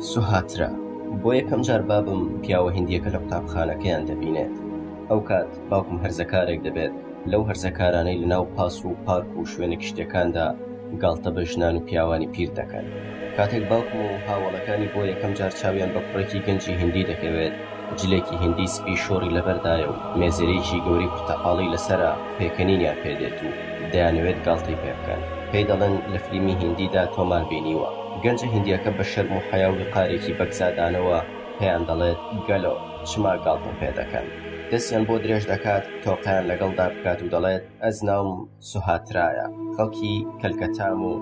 سوهاترا، بۆ یەکەم جار بابم پیاوە هیندییەکە لە قوتابخانەکەیان دەبینێت. ئەو کات باوکم هەرزەکارێک دەبێت، لەو هەرزەکارانەی لەناو پاس و پارک و شوێنە گشتییەکاندا گاڵتە بە ژنان و پیاوانی پیر دەکەن. کاتێک باوکم و هاوەڵەکانی بۆ یەکەم جار چاویان بە کوڕێکی گەنجی هیندی دەکەوێت، جلێکی هیندی سپی شۆڕی لەبەردایە و مێزەرێکی گەورەی پرتەقاڵی لەسەرە، پێکەنینیان پێ دێت و دەیانەوێت گاڵتەی پێ بکەن. پێی دەڵێن لە فلیمی هیندیدا تۆمان بینیوە. گەنجە هیندییەکە بە شەرم و حەیا و ویقارێکی بەگزادانەوە پێیان دەڵێت، گەلۆ چما گاڵتەم پێ دەکەن؟ دەستیان بۆ درێژ دەکات تۆقەیان لەگەڵدا بکات و دەڵێت، ئەز ناوم، سوهاترایە خەڵکی کەلکەتام و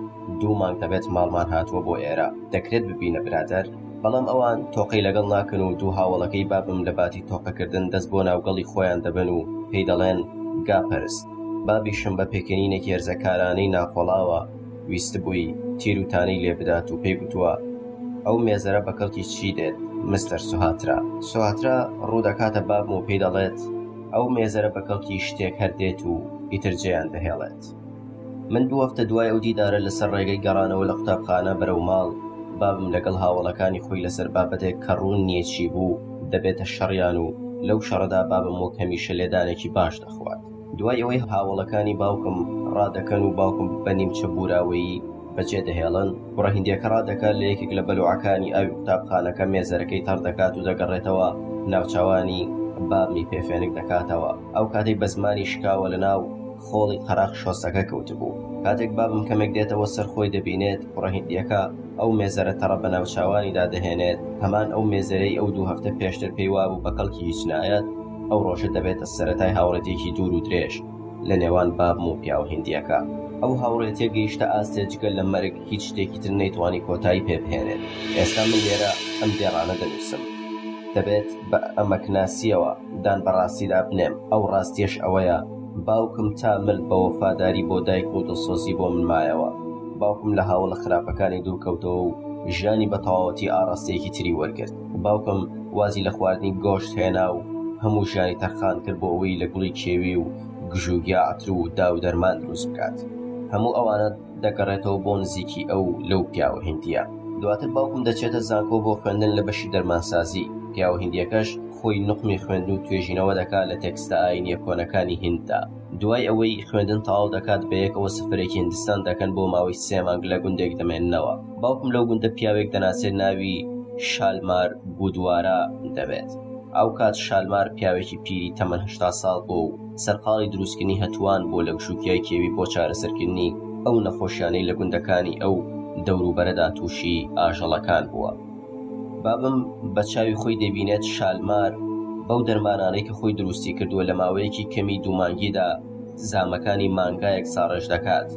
دوو مانگ دەبێت ماڵمان هاتووە بۆ ئێرە دەکرێت ببینە برادەر؟ بەڵام ئەوان تۆقەی لەگەڵ ناکەن و دوو هاوەڵەکەی بابم لە باتی تۆقەکردن دەست بۆ ناوگەڵی خۆیان دەبەن و پێی دەڵێن گا پەرست بابیشم بە پێکەنینێکی هەرزەکارانەی ناقۆڵاوە ویستبووی تیر و تانەی لێ بدات و پێی گوتووە ئەو مێزەرە بە کەڵکی چی دێت مستەر سوهاترا سوهاترا ڕوو دەکاتە بابم و پێی دەڵێت ئەو مێزەرە بە کەڵکی شتێک هەر دێت و ئیتر جێیان دەهێڵێت من دوو هەفتە دوای ئەو دیدارە لەسەر ڕێگەی گەڕانەوە لە قوتابخانە بەرەو ماڵ بابم لەگەڵ هاوڵەکانی خۆی لەسەر بابەتێک کە ڕوون نییە چی بوو دەبێتە شەڕیان و لەو شەڕدا بابم وەک هەمیشە لێدانێکی باش دەخوات دوای ئەوەی هاوڵەکانی باوکم ڕادەکەن و باوکم بە نیمچە بوراوەیی بەجێ دەهێڵن، کوڕە هیندییەکە ڕادەکات لە یەکێک لە بەلوعەکانی ئاوی قوتابخانەکە مێزەرەکەی تەڕ دەکات و دەگەڕێتەوە ناوچاوانی بابمی پێ فێنک دەکاتەوە، ئەو کاتەی بە زمانی شکاوە لە ناو خۆڵی قەراخ شۆستەکە کەوتبوو. کاتێک بابم کەمێک دێتەوە سەر خۆی دەبینێت کوڕە هیندییەکە ئەو مێزەرە تەڕە بە ناوچاوانیدا دەهێنێت، هەمان ئەو مێزەرەی ئەو دوو هەفتە پێشتر پێی وابوو بە کەڵکی هیچ نایەت، ئەو ڕۆژە دەبێتە سەرەتای هاوڕێتییەکی دوور و درێژ. لە نێوان بابم و پیاو هندیەکە ئەو هاوڕێتیە گەیشتە ئاستێ جگە لە مەرگ هیچ شتێکی تر نەیتوانی کۆتایی پێ بهێنێت ئێستا من لێرە ئەم دێڕانە دەنووسم دەبێت بە ئەمەکناسیەوە دان بە ڕاستیدا بنێم ئەو ڕاستیەش ئەوەیە باوکم تا مرد بە وەفاداری بۆ دایک و دڵسۆزی بۆ من مایەوە باوکم لە هاوڵە خراپەکانی دوورکەوتەوە و ژیانی بە تەواوەتی ئاڕاستەیەکی تری وەرگرت باوکم وازی لە خواردنی گۆشت هێنا و هەموو ژیانی تەرخان کرد بۆ ئەوەی لە گوڵی کێوی و گژوگیا عەتر و داو و دەرمان دروست بکات. هەموو ئەوانە دەگەڕێتەوە بۆ نزیکی ئەو لەو پیاوە هندییە. دواتر باوکم دەچێتە زانکۆ بۆ خوێندن لە بەشی دەرمانسازی، پیاوە هندییەکەش خۆی نوقمی خوێندن و توێژینەوە دەکات لە تێکستە ئایینییە کۆنەکانی هینددا. دوای ئەوەی خوێندن تەواو دەکات بەیەکەوە سەفەرێکی هندستان دەکەن بۆ ماوەی سێ مانگ لە گوندێک دەمێننەوە. باوکم لەو گوندە پیاوێک دەناسێت ناوی شالمار گودوارە دەبێت ئەو کات شالمار پیاوێکی پیری تەمەن هشتا ساڵ بۆ و سەرقاڵی دروستکردنی هەتوان بۆ لە گشوکیای کێوی بۆ چارەسەرکردنی ئەو نەخۆشیانەی لە گوندەکانی ئەو دەوروبەرەدا تووشی ئاژەڵەکان بووە بابم بە چاوی خۆی دەبینێت شالمار بەو دەرمانانەی کە خۆی دروستی کردووە لە ماوەیەکی کەمی دوومانگیدا زامەکانی مانگایەک ساڕێژ دەکات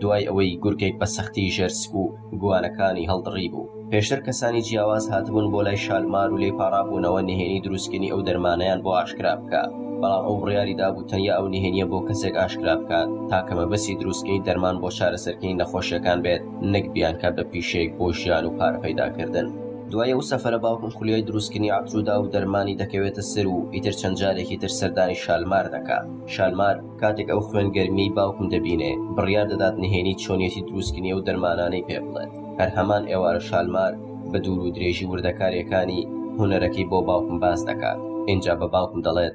دوای ئەوەی گورگێک بە سەختی ژێر سک و گوانەکانی هەڵدڕی بوو پێشتر کەسانی جیاواز هاتبوون بۆ لای شالمار و لێی پاڕابوونەوە نهێنی دروستکردنی ئەو دەرمانەیان بۆ ئاشکرا بکا بەڵام ئەو بڕیاری دابوو تەنیا ئەو نهێنیە بۆ کەسێک ئاشکرا بکات تاکە مەبەستی دروستکردنی دەرمان بۆ چارەسەرکردنی نەخۆشیەکان بێت نەک بیانکات بە پیشەیەک بۆ ژیان و پارە پەیداکردن. دوای ئەو سەفەرە باوکم خولیای دروستکردنی عەتر و داو و دەرمانی دەکەوێتە سەر و ئیتر چەند جارێکی تر سەردانی شالمار دەکا. شالمار، کاتێک ئەو خوێن گەرمیەی باوکم دەبینێ، بڕیار دەدات نهێنی چۆنیەتی دروستکردنی ئەو دەرمانانەی پێ بڵێت. هەر هەمان ئێوارە شالمار بە دوورو درێژی وردەکاریەکانی هونەرەکەی بۆ باوکم باس دەکات. ئینجا بە باوکم دەڵێت،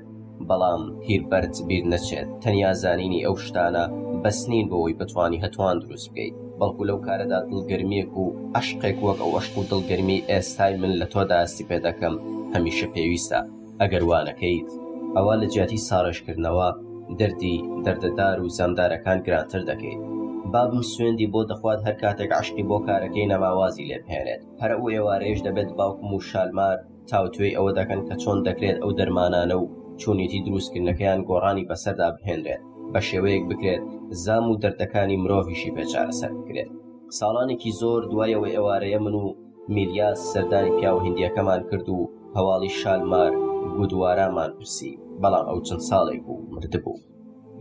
بەڵام هیربەرت بیر نەچێت تەنیا زانینی ئەو شتانە بەس نین بۆ وەی بتوانی هەتوان دروست بکەیت، بەڵکو لەو کارەدا دڵ گەرمیەک و عەشقێک وەک ئەو عەشق و دڵ گەرمیەی ئێستای من لە تۆدا هەستی پێ دەکەم هەمیشە پێویستە. ئەگەر وا نەکەیت، ئەوا لە جیاتی ساڕێژکردنەوە، دەردی دەردەدار و زامدارەکان گرانتر دەکەیت. بابم سوێندی بۆ دەخوات هەر کاتێک عەشقی بۆ کارەکەی نەما وازی لێ بهێنێت. هەر ئەو ئێوارەیەش دەبێت باوکم و شالمار تاوتوێی ئەوە دەکەن کە چۆن دەکرێت ئەو دەرمانانە و چۆنیەتی دروستکردنەکەیان گۆڕانی بەسەردا بهێنرێت بە شێوەیەک بکرێت زام و دەردەکانی مرۆڤیشی پێ چارەسەر بکرێت. ساڵانێکی زۆر دوای ئەو ئێوارەیە من و. میلیاس سەردانی پیاوە هندییەکەمان کرد و هەواڵی شالمار گودوارامان پرسی، بەڵام ئەو چەند ساڵێک بوو مردبوو.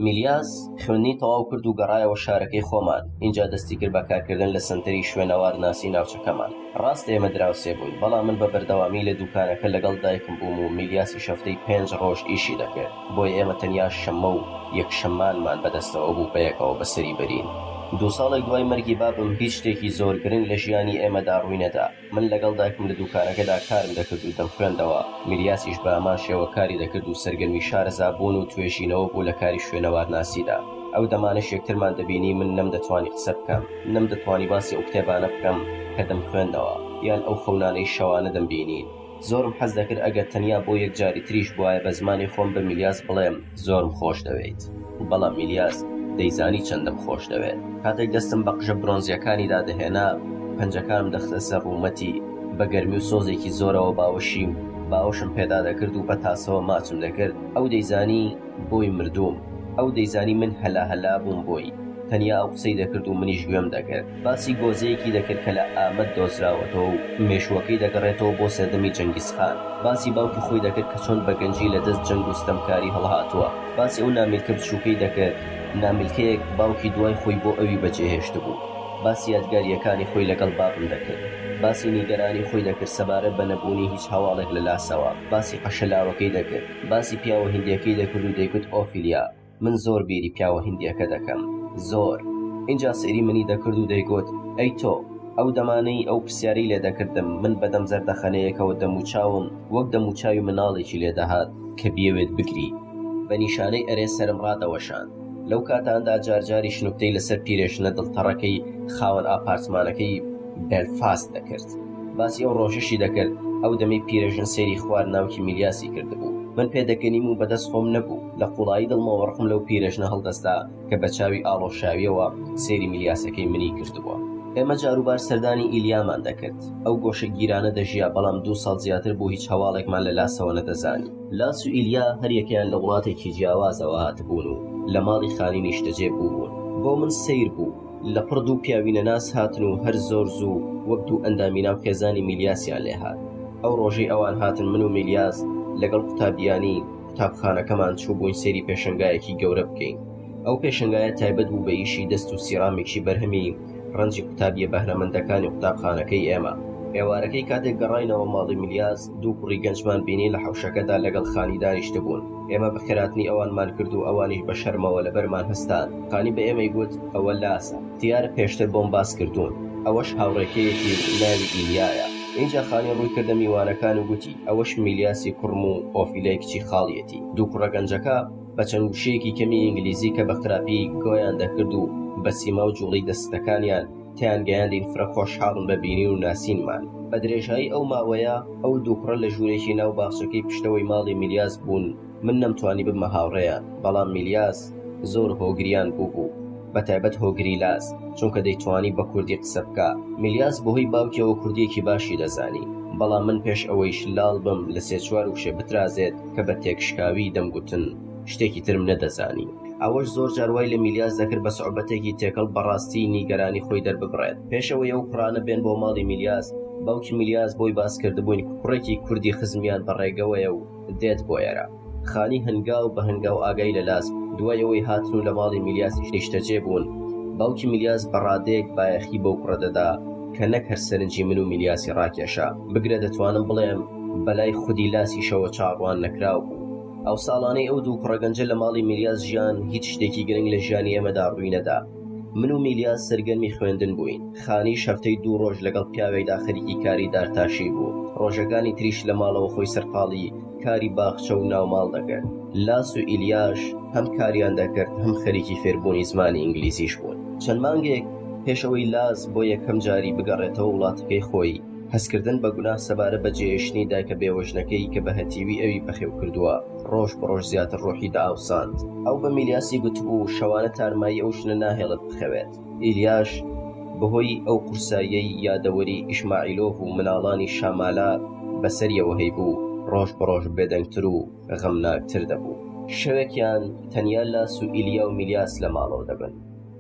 میلیاس خوێندنی تەواو کرد و گەڕایەوە شارەکەی خۆمان، ئینجا دەستی کرد بە کارکردن لە سەنتەری شوێنەوارناسیی ناوچەکەمان. ڕاستە ئێمە دراوسێ بووین، بەڵام من بە بەردەوامی لە دووکانەکە لەگەڵ دایکم بووم و میلیاسیش هەفتەی پێنج ڕۆژ ئیشی دەکرد. بۆیە ئێمە تەنیا شەممە و یەکشەممانمان بەدەستەوە بوو بەیەکەوە بەسەری بەرین. دوو ساڵێک دوای مەرگی بابم هیچ شتێکی زۆر گرنگ لە ژیانی ئێمەدا ڕووی نەدا. من لەگەڵ دایکم لە دووکانەکەدا کارم دەکرد و دەمخوێندەوە، میریاسیش بە هەمان شێوە کاری دەکرد و سەرگەرمی شارەزابوون و توێژینەوە بوو لە کاری شوێنەوارناسیدا. ئەو دەمانەش یەکترمان دەبینی من نەمدەتوانی قسە بکەم، نەمدەتوانی باسی ئەو کتێبانە بکەم کە دەمخوێندەوە، یان ئەو خەونانەی شەوانە دەمبینین. زۆرم حەز دەکرد ئەگەر تەنیا بۆ یەک جاری تریش بوایە بە زمانی خۆم بە میلیاس بڵێم زۆرم خۆش دەوێیت بەڵام میلیاس دەیزانی چەندم خۆش دەوێت. کاتێک دەستم بە قژە برۆنزیەکانیدا دەهێنا پەنجەکانم دەخستە سەر ڕوومەتی بە گەرمی و سۆزێکی زۆرەوە باوەشیم باوەشم پێدا دەکرد و بە تاسەوە ماچم دەکرد ئەو دەیزانی بۆی مردووم ئەو دەیزانی من هەلا هەلا بووم بۆی تەنیا ئەو قسەی دەکرد و منیش گوێم دەگرت. باسی گۆزەیەکی دەکرد کە لە ئامەد دۆزراوەتەوە و مێژووەکەی دەگەڕێتەوە بۆ سەردەمی جەنگیز خان. باسی باوکی خۆی دەکرد کە چۆن بە گەنجی لە دەست جەنگ و ستەمکاری هەڵهاتووە. باسی ئەو نامیلکە بچووکەی دەکرد، نامیلکەیەک باوکی دوای خۆی بۆ ئەوی بەجێهێشتبوو. باسی یادگارییەکانی خۆی لەگەڵ بابم دەکرد. باسی نیگەرانی خۆی دەکرد سەبارەت بە نەبوونی هیچ هەواڵێک لە لاسەوە. باسی قەشە لاوەکەی دەکرد. باسی پیاوە هیندییەکەی دەکرد و دەیگوت ئۆفیلیا. من زۆر بیری پیاوە هیندیەکە دەکەم زۆر ئینجا سەیری منی دەکرد و دەیگوت ئەی تۆ ئەو دەمانەی ئەو پرسیارەی لێ دەکردم من بە دەم زەردەخەنەیەکەوە دەموچاوم وەک دەموچاوی مناڵێکی لێ دەهات کە بیەوێت بگری بە نیشانەی ئەرێ سەرم ڕادەوەشاند لەو کاتاندا جار جاریش نوکتەی لەسەر پیرێژنە دڵتەڕەکەی خاوەن ئاپارتمانەکەی بێلفاست دەکرد باسی ئەو ڕۆژەشی دەکرد ئەو دەمەی پیرێژن سەیری خوار ناوکی میلیاسی کردبوو من پێ دەکەنیم و بەدەست خۆم نەبوو لە قوڵایی دڵمەوە ڕقم لەو پیرەژنە هەڵدەستا کە بە چاوی ئاڵۆشاویەوە سەیری ملیاسەکەی منی کردبووە. ئێمە جاروبار سەردانی ئیلیامان دەکرد. ئەو گۆشەگیرانە دەژیا بەڵام دوو ساڵ زیاتر بوو هیچ هەواڵێکمان لە لاسەوە نەدەزانی. لاس و ئیلیا هەریەکەیان لە وڵاتێکی جیاوازەوە هاتبوون و لە ماڵی خانی نیشتەجێ بووبوون. بۆ من سەیر بوو لەپڕ دوو پیاوی نەناس هاتن و هەر زۆر زوو وەک دوو ئەندامی ناو خێزانی میلیاسیان لێهات. ئەو ڕۆژەی ئەوان هاتن من و میلیاس لەگەڵ قوتابیانی، قوتابخانەکەمان چووبووین سەیری پێشنگایەکی گەورە بکەین ئەو پێشنگایە تایبەت بوو بە ئیشی دەست و سیرامێکی بەرهەمی ڕەنجی قوتابیە بەهرەمەندەکانی قوتابخانەکەی ئێمە ئێوارەکەی کاتێک گەڕاینەوە ماڵی ملیاس دوو کوڕی گەنجمان بینی لە حەوشەکەدا لەگەڵ خانی دانیشتبوون ئێمە بە خێراتنی ئەوانمان کرد و ئەوانیش بە شەرمەوە لەبەرمان هەستان خانی بە ئێمەی گوت ئەوە لاسە دیارە پێشتر بۆم باس کردوون ئەوەش هاوڕێکەیەکی ناوی ئیلیایە ئینجا خانی ڕووی کردە میوانەکان و گوتی ئەوەش میلیاسی کوڕم و ئۆفیلای کچی خاڵیەتی. دوو کوڕە گەنجەکە بە چەند وشەیەکی کەمی ئینگلیزی کە بە خراپی گۆیان دەکرد و بە سیما و جووڵەی دەستەکانیان تێیان گەیاندین فرە خۆشحاڵن بە بینین و ناسینمان. بە درێژایی ئەو ماوەیە ئەو دوو کوڕە لە ژوورێکی ناو باخچەکەی پشتەوەی ماڵی میلیاس بوون، من نەمتوانی ببمە هاوڕێیان بەڵام میلیاس زۆر هۆگریان بووبوو بە تایبەت هۆگری لاس چونکە دەیتوانی بە کوردی قسە بکە میلیاس بەهۆی باوکیەوە کوردیەکی باشی دەزانی بەڵام من پێش ئەوەیش لاڵ بم لە سێ چوار وشێ بترازێت کە بە تێکشکاوی دەمگوتن شتێکی ترم نەدەزانی ئەوەش زۆر جاروای لە میلیاس دەکرد بە سعوبەتێکی تێکەڵ بەڕاستی نیگەرانی خۆی دەرببڕێت پێشەوە ئەو کوڕانە بێن بۆ ماڵی میلیاس باوکی میلیاس بۆی باس کردبووین کوڕێکی کوردی خزمیان بەڕێگەوەیە و دێت بۆ ئێرە. خانی هەنگاو بە هەنگاو ئاگای لە لاس دوای ئەوەی هاتن و لە ماڵی میلیاسیش نیشتەجێ بوون، باوکی میلیاس بە ڕادەیەک بایەخی بەو کوڕە دەدا کە نەک هەر سەرنجی من و میلیاسی ڕاکێشا، بگرە دەتوانم بڵێم بە لای خودی لاسیشەوە چاوەڕوان نەکراو بوو. ئەو ساڵانەی ئەو دوو کوڕەگەنجە لە ماڵی میلیاس ژیان، هیچ شتێکی گرنگ لە ژیانی ئێمەدا ڕووی نەدا. من و میلیا سەرگەرمی خوێندن بووین خانیش هەفتەی دوو ڕۆژ لەگەڵ پیاوێکدا خەریکی کاری دارتاشی بوو ڕۆژەکانی تریش لە ماڵەوە خۆی سەرقاڵی کاری باخچە و ناوماڵ دەکرد لاس و ئیلیاش هەم کاریان دەکرد هەم خەریکی فێربوونی زمانی ئینگلیزیش بوون چەند مانگێک پێشەوەی لاس بۆ یەکەم جاری بگەڕێتەوە وڵاتەکەی خۆی هەستکردن بە گوناه سەبارە بە جێهێشتنی دایکە بێوەژنەکەی کە بە هەتیوی ئەوی بەخێو کردووە، ڕۆژ بە ڕۆژ زیاتر ڕۆحی دەئاوساند. ئەو بە میلیاسی گوتبوو، شەوانە تارمایی ئەو ژنە ناهێڵێت بخەوێت. ئیلیاش بەهۆی ئەو قورساییەی یادەوەری ئیشمائیلۆڤ و مناڵانی شامالا بەسەریەوە هەیبوو، ڕۆژ بە ڕۆژ بێدەنگتر و غەمناکتر دەبوو. شەوێکیان تەنیا لاس و ئیلیا و میلیاس لە ماڵەوە دەبن.